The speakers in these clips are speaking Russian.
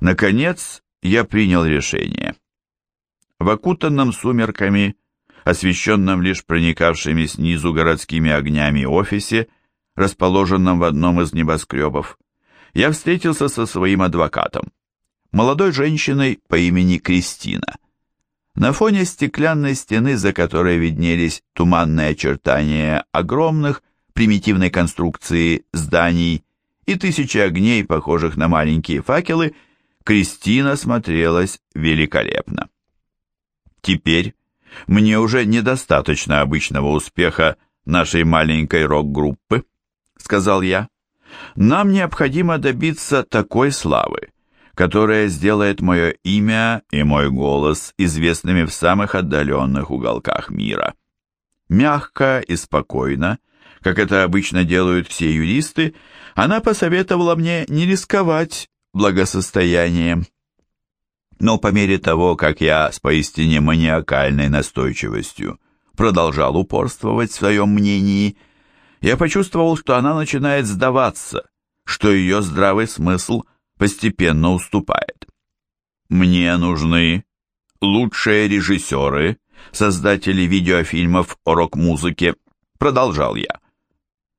Наконец, я принял решение. В окутанном сумерками, освещенном лишь проникавшими снизу городскими огнями офисе, расположенном в одном из небоскребов, я встретился со своим адвокатом, молодой женщиной по имени Кристина. На фоне стеклянной стены, за которой виднелись туманные очертания огромных, примитивной конструкции зданий и тысячи огней, похожих на маленькие факелы, Кристина смотрелась великолепно. Теперь мне уже недостаточно обычного успеха нашей маленькой рок-группы, сказал я. Нам необходимо добиться такой славы, которая сделает мое имя и мой голос известными в самых отдаленных уголках мира. Мягко и спокойно, как это обычно делают все юристы, она посоветовала мне не рисковать благосостоянием. Но по мере того, как я с поистине маниакальной настойчивостью продолжал упорствовать в своем мнении, я почувствовал, что она начинает сдаваться, что ее здравый смысл постепенно уступает. Мне нужны лучшие режиссеры, создатели видеофильмов о рок-музыке, продолжал я.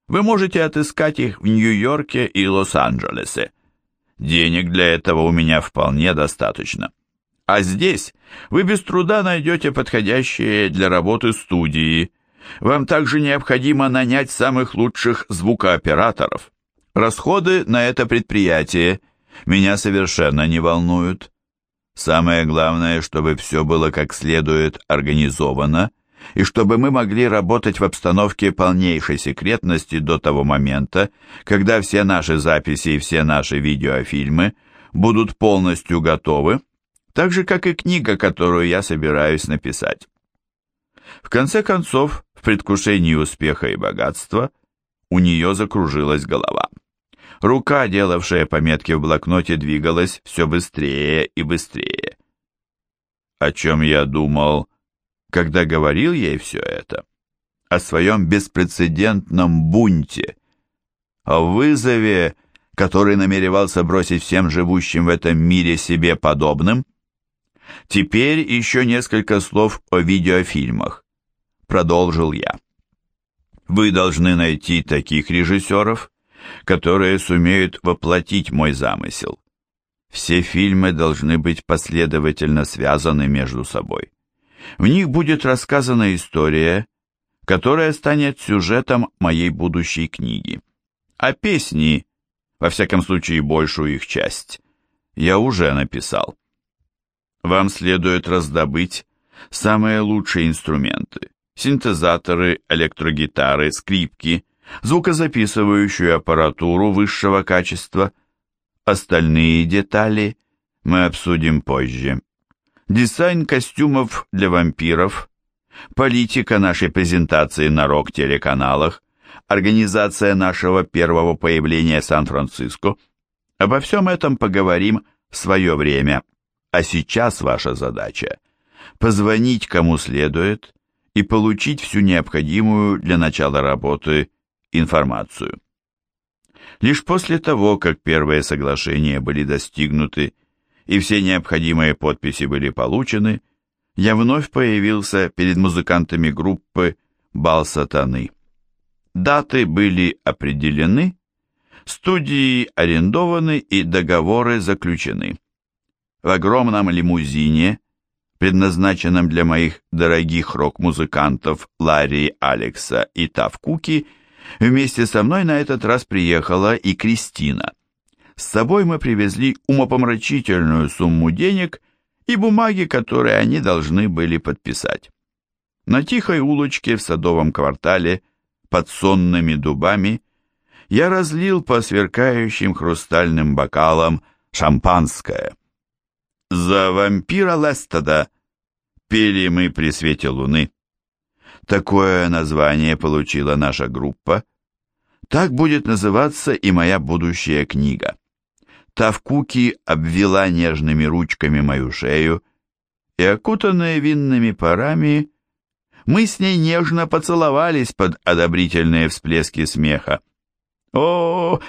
Вы можете отыскать их в Нью-Йорке и Лос-Анджелесе. Денег для этого у меня вполне достаточно. А здесь вы без труда найдете подходящие для работы студии. Вам также необходимо нанять самых лучших звукооператоров. Расходы на это предприятие меня совершенно не волнуют. Самое главное, чтобы все было как следует организовано и чтобы мы могли работать в обстановке полнейшей секретности до того момента, когда все наши записи и все наши видеофильмы будут полностью готовы, так же, как и книга, которую я собираюсь написать. В конце концов, в предвкушении успеха и богатства, у нее закружилась голова. Рука, делавшая пометки в блокноте, двигалась все быстрее и быстрее. О чем я думал, когда говорил ей все это, о своем беспрецедентном бунте, о вызове, который намеревался бросить всем живущим в этом мире себе подобным. Теперь еще несколько слов о видеофильмах. Продолжил я. Вы должны найти таких режиссеров, которые сумеют воплотить мой замысел. Все фильмы должны быть последовательно связаны между собой. В них будет рассказана история, которая станет сюжетом моей будущей книги. А песни, во всяком случае большую их часть, я уже написал. Вам следует раздобыть самые лучшие инструменты, синтезаторы, электрогитары, скрипки, звукозаписывающую аппаратуру высшего качества. Остальные детали мы обсудим позже дизайн костюмов для вампиров, политика нашей презентации на рок-телеканалах, организация нашего первого появления Сан-Франциско. Обо всем этом поговорим в свое время. А сейчас ваша задача – позвонить кому следует и получить всю необходимую для начала работы информацию. Лишь после того, как первые соглашения были достигнуты и все необходимые подписи были получены, я вновь появился перед музыкантами группы «Бал сатаны». Даты были определены, студии арендованы и договоры заключены. В огромном лимузине, предназначенном для моих дорогих рок-музыкантов Ларри Алекса и Тавкуки, вместе со мной на этот раз приехала и Кристина. С собой мы привезли умопомрачительную сумму денег и бумаги, которые они должны были подписать. На тихой улочке в садовом квартале под сонными дубами я разлил по сверкающим хрустальным бокалам шампанское. «За вампира Лестеда!» пели мы при свете луны. Такое название получила наша группа. Так будет называться и моя будущая книга. Тавкуки обвела нежными ручками мою шею, и, окутанные винными парами, мы с ней нежно поцеловались под одобрительные всплески смеха. О,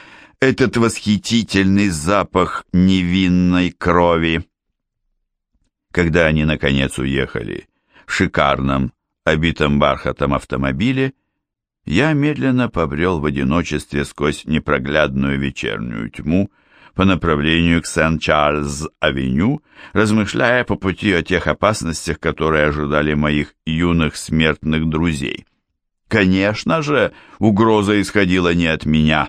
этот восхитительный запах невинной крови. Когда они, наконец, уехали в шикарном, обитом бархатом автомобиле, я медленно побрел в одиночестве сквозь непроглядную вечернюю тьму по направлению к Сент-Чарльз-авеню, размышляя по пути о тех опасностях, которые ожидали моих юных смертных друзей. Конечно же, угроза исходила не от меня,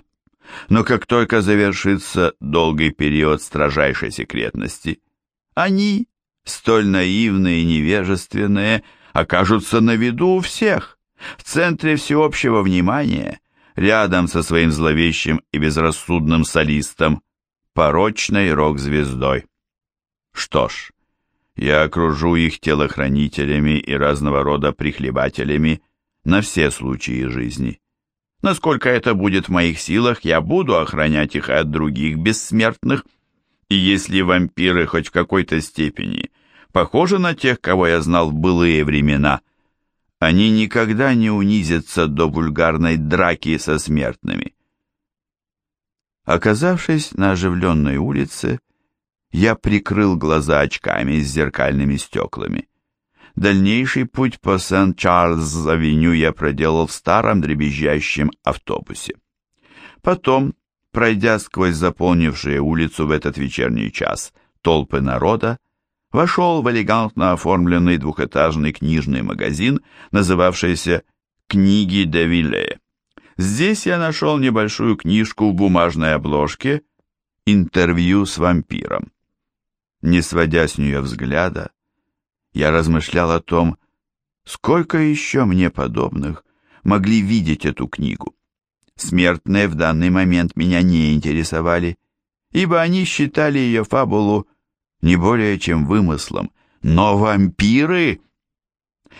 но как только завершится долгий период строжайшей секретности, они, столь наивные и невежественные, окажутся на виду у всех, в центре всеобщего внимания, рядом со своим зловещим и безрассудным солистом, порочной рок-звездой. Что ж, я окружу их телохранителями и разного рода прихлебателями на все случаи жизни. Насколько это будет в моих силах, я буду охранять их от других бессмертных, и если вампиры хоть в какой-то степени похожи на тех, кого я знал в былые времена, они никогда не унизятся до вульгарной драки со смертными. Оказавшись на оживленной улице, я прикрыл глаза очками с зеркальными стеклами. Дальнейший путь по Сент-Чарльз-авеню я проделал в старом дребезжащем автобусе. Потом, пройдя сквозь заполнившие улицу в этот вечерний час толпы народа, вошел в элегантно оформленный двухэтажный книжный магазин, называвшийся «Книги де Вилле». Здесь я нашел небольшую книжку в бумажной обложке «Интервью с вампиром». Не сводя с нее взгляда, я размышлял о том, сколько еще мне подобных могли видеть эту книгу. Смертные в данный момент меня не интересовали, ибо они считали ее фабулу не более чем вымыслом. Но вампиры...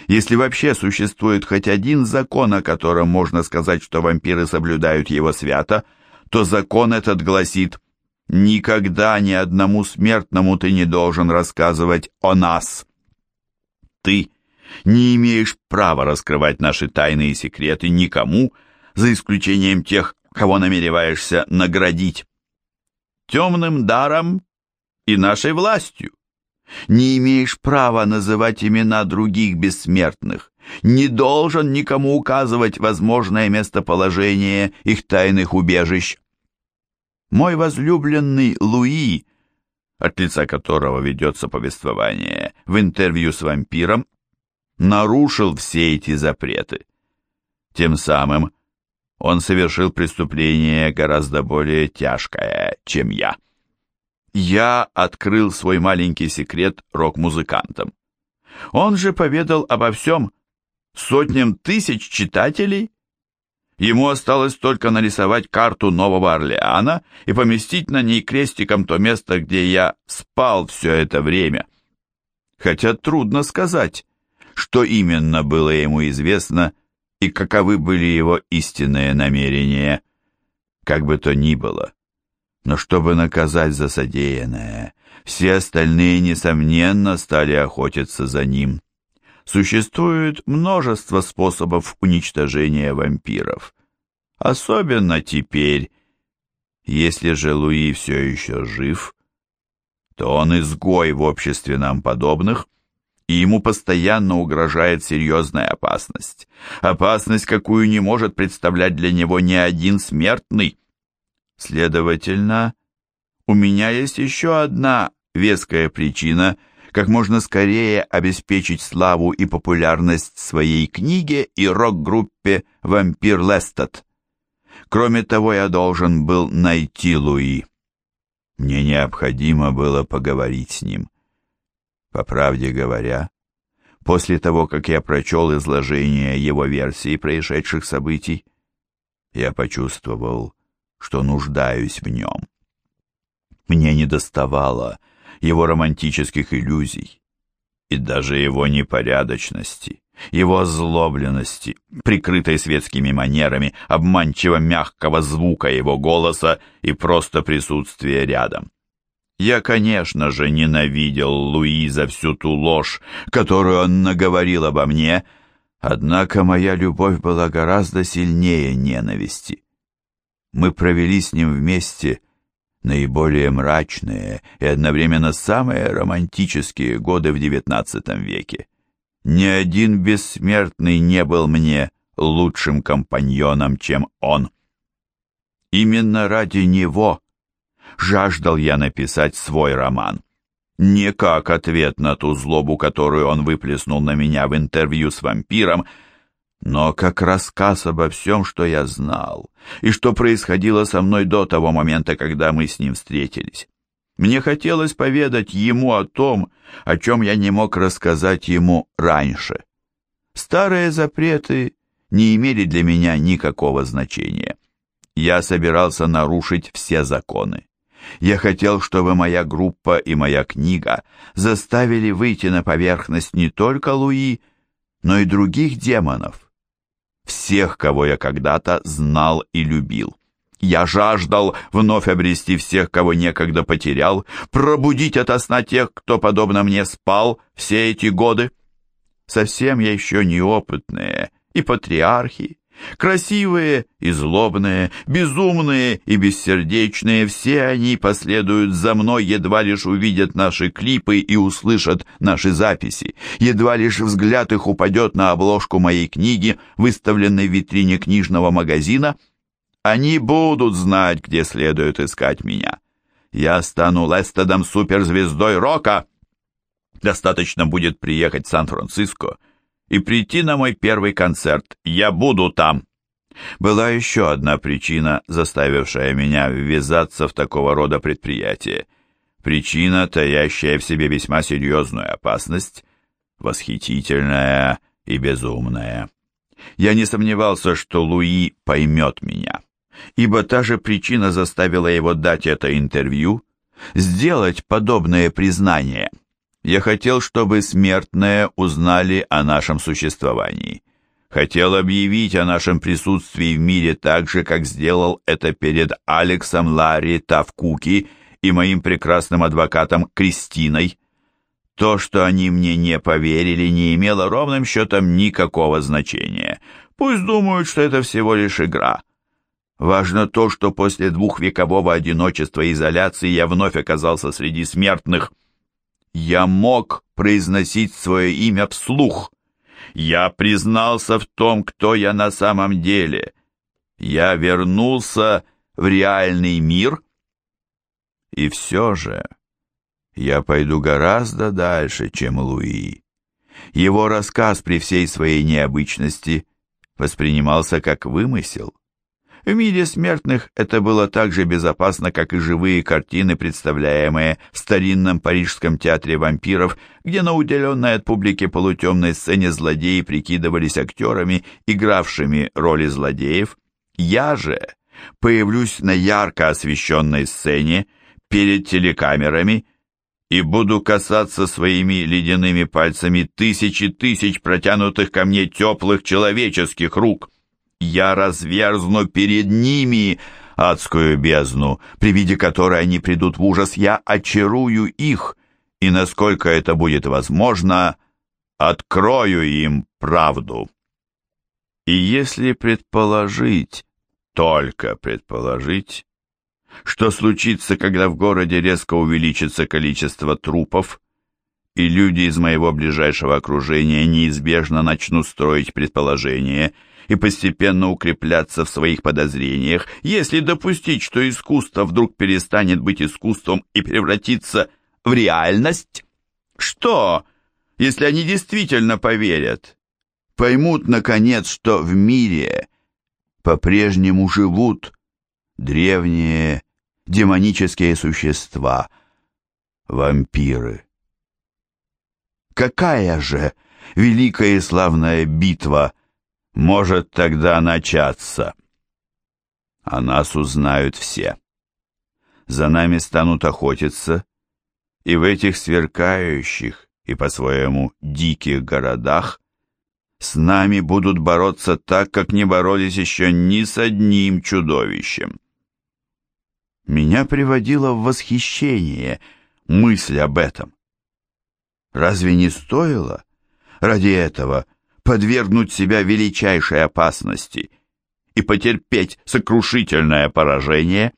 Если вообще существует хоть один закон, о котором можно сказать, что вампиры соблюдают его свято, то закон этот гласит «Никогда ни одному смертному ты не должен рассказывать о нас». Ты не имеешь права раскрывать наши тайные секреты никому, за исключением тех, кого намереваешься наградить. Темным даром и нашей властью. Не имеешь права называть имена других бессмертных, не должен никому указывать возможное местоположение их тайных убежищ. Мой возлюбленный Луи от лица которого ведется повествование в интервью с вампиром, нарушил все эти запреты. Тем самым он совершил преступление гораздо более тяжкое, чем я. Я открыл свой маленький секрет рок-музыкантам. Он же поведал обо всем сотням тысяч читателей, Ему осталось только нарисовать карту Нового Орлеана и поместить на ней крестиком то место, где я спал все это время. Хотя трудно сказать, что именно было ему известно и каковы были его истинные намерения. Как бы то ни было. Но чтобы наказать за содеянное, все остальные, несомненно, стали охотиться за ним. Существует множество способов уничтожения вампиров. Особенно теперь, если же Луи все еще жив, то он изгой в обществе нам подобных, и ему постоянно угрожает серьезная опасность. Опасность, какую не может представлять для него ни один смертный. Следовательно, у меня есть еще одна веская причина – как можно скорее обеспечить славу и популярность своей книге и рок-группе «Вампир Лестед». Кроме того, я должен был найти Луи. Мне необходимо было поговорить с ним. По правде говоря, после того, как я прочел изложение его версии происшедших событий, я почувствовал, что нуждаюсь в нем. Мне недоставало его романтических иллюзий и даже его непорядочности, его озлобленности, прикрытой светскими манерами, обманчиво мягкого звука его голоса и просто присутствия рядом. Я, конечно же, ненавидел Луи за всю ту ложь, которую он наговорил обо мне, однако моя любовь была гораздо сильнее ненависти. Мы провели с ним вместе наиболее мрачные и одновременно самые романтические годы в XIX веке. Ни один бессмертный не был мне лучшим компаньоном, чем он. Именно ради него жаждал я написать свой роман. Не как ответ на ту злобу, которую он выплеснул на меня в интервью с вампиром, но как рассказ обо всем, что я знал, и что происходило со мной до того момента, когда мы с ним встретились. Мне хотелось поведать ему о том, о чем я не мог рассказать ему раньше. Старые запреты не имели для меня никакого значения. Я собирался нарушить все законы. Я хотел, чтобы моя группа и моя книга заставили выйти на поверхность не только Луи, но и других демонов, всех, кого я когда-то знал и любил. Я жаждал вновь обрести всех, кого некогда потерял, пробудить ото сна тех, кто, подобно мне, спал все эти годы. Совсем я еще неопытные и патриархи, Красивые и злобные, безумные и бессердечные, все они последуют за мной, едва лишь увидят наши клипы и услышат наши записи. Едва лишь взгляд их упадет на обложку моей книги, выставленной в витрине книжного магазина. Они будут знать, где следует искать меня. Я стану Лестедом суперзвездой рока. Достаточно будет приехать в Сан-Франциско, и прийти на мой первый концерт. Я буду там. Была еще одна причина, заставившая меня ввязаться в такого рода предприятие. Причина, таящая в себе весьма серьезную опасность, восхитительная и безумная. Я не сомневался, что Луи поймет меня, ибо та же причина заставила его дать это интервью, сделать подобное признание – я хотел, чтобы смертные узнали о нашем существовании. Хотел объявить о нашем присутствии в мире так же, как сделал это перед Алексом Ларри Тавкуки и моим прекрасным адвокатом Кристиной. То, что они мне не поверили, не имело ровным счетом никакого значения. Пусть думают, что это всего лишь игра. Важно то, что после двухвекового одиночества и изоляции я вновь оказался среди смертных – я мог произносить свое имя вслух. Я признался в том, кто я на самом деле. Я вернулся в реальный мир. И все же я пойду гораздо дальше, чем Луи. Его рассказ при всей своей необычности воспринимался как вымысел. В мире смертных это было так же безопасно, как и живые картины, представляемые в старинном парижском театре вампиров, где на уделенной от публики полутемной сцене злодеи прикидывались актерами, игравшими роли злодеев. Я же появлюсь на ярко освещенной сцене перед телекамерами и буду касаться своими ледяными пальцами тысячи тысяч протянутых ко мне теплых человеческих рук я разверзну перед ними адскую бездну, при виде которой они придут в ужас, я очарую их, и, насколько это будет возможно, открою им правду. И если предположить, только предположить, что случится, когда в городе резко увеличится количество трупов, и люди из моего ближайшего окружения неизбежно начнут строить предположение – и постепенно укрепляться в своих подозрениях, если допустить, что искусство вдруг перестанет быть искусством и превратится в реальность? Что, если они действительно поверят? Поймут, наконец, что в мире по-прежнему живут древние демонические существа, вампиры. Какая же великая и славная битва может тогда начаться. А нас узнают все. За нами станут охотиться, и в этих сверкающих и по-своему диких городах с нами будут бороться так, как не боролись еще ни с одним чудовищем. Меня приводила в восхищение мысль об этом. Разве не стоило ради этого подвергнуть себя величайшей опасности и потерпеть сокрушительное поражение.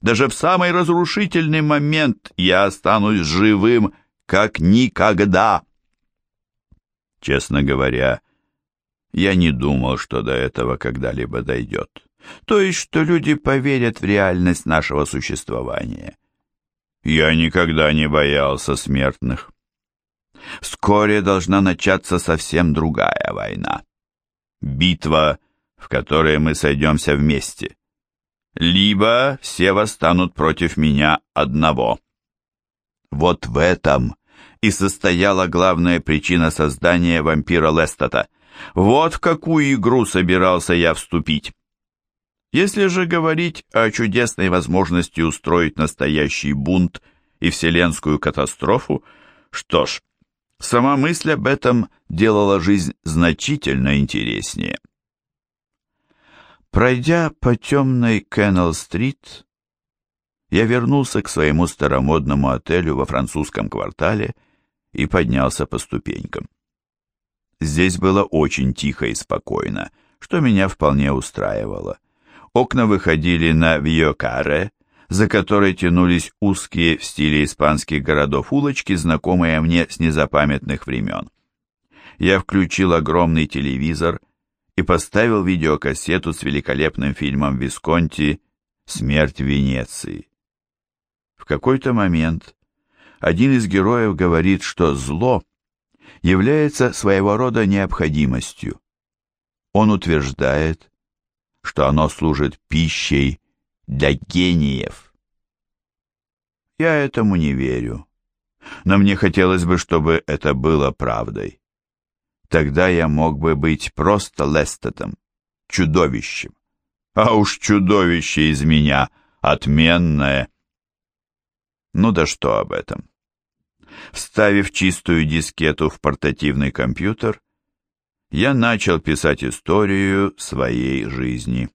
Даже в самый разрушительный момент я останусь живым, как никогда. Честно говоря, я не думал, что до этого когда-либо дойдет. То есть, что люди поверят в реальность нашего существования. Я никогда не боялся смертных. Вскоре должна начаться совсем другая война. Битва, в которой мы сойдемся вместе. Либо все восстанут против меня одного. Вот в этом и состояла главная причина создания вампира Лестата. Вот в какую игру собирался я вступить. Если же говорить о чудесной возможности устроить настоящий бунт и вселенскую катастрофу, что ж, сама мысль об этом делала жизнь значительно интереснее. Пройдя по темной Кеннелл-стрит, я вернулся к своему старомодному отелю во французском квартале и поднялся по ступенькам. Здесь было очень тихо и спокойно, что меня вполне устраивало. Окна выходили на Виокаре, за которой тянулись узкие в стиле испанских городов улочки, знакомые мне с незапамятных времен. Я включил огромный телевизор и поставил видеокассету с великолепным фильмом Висконти «Смерть Венеции». В какой-то момент один из героев говорит, что зло является своего рода необходимостью. Он утверждает, что оно служит пищей для гениев. Я этому не верю, но мне хотелось бы, чтобы это было правдой. Тогда я мог бы быть просто Лестетом, чудовищем. А уж чудовище из меня отменное. Ну да что об этом. Вставив чистую дискету в портативный компьютер, я начал писать историю своей жизни.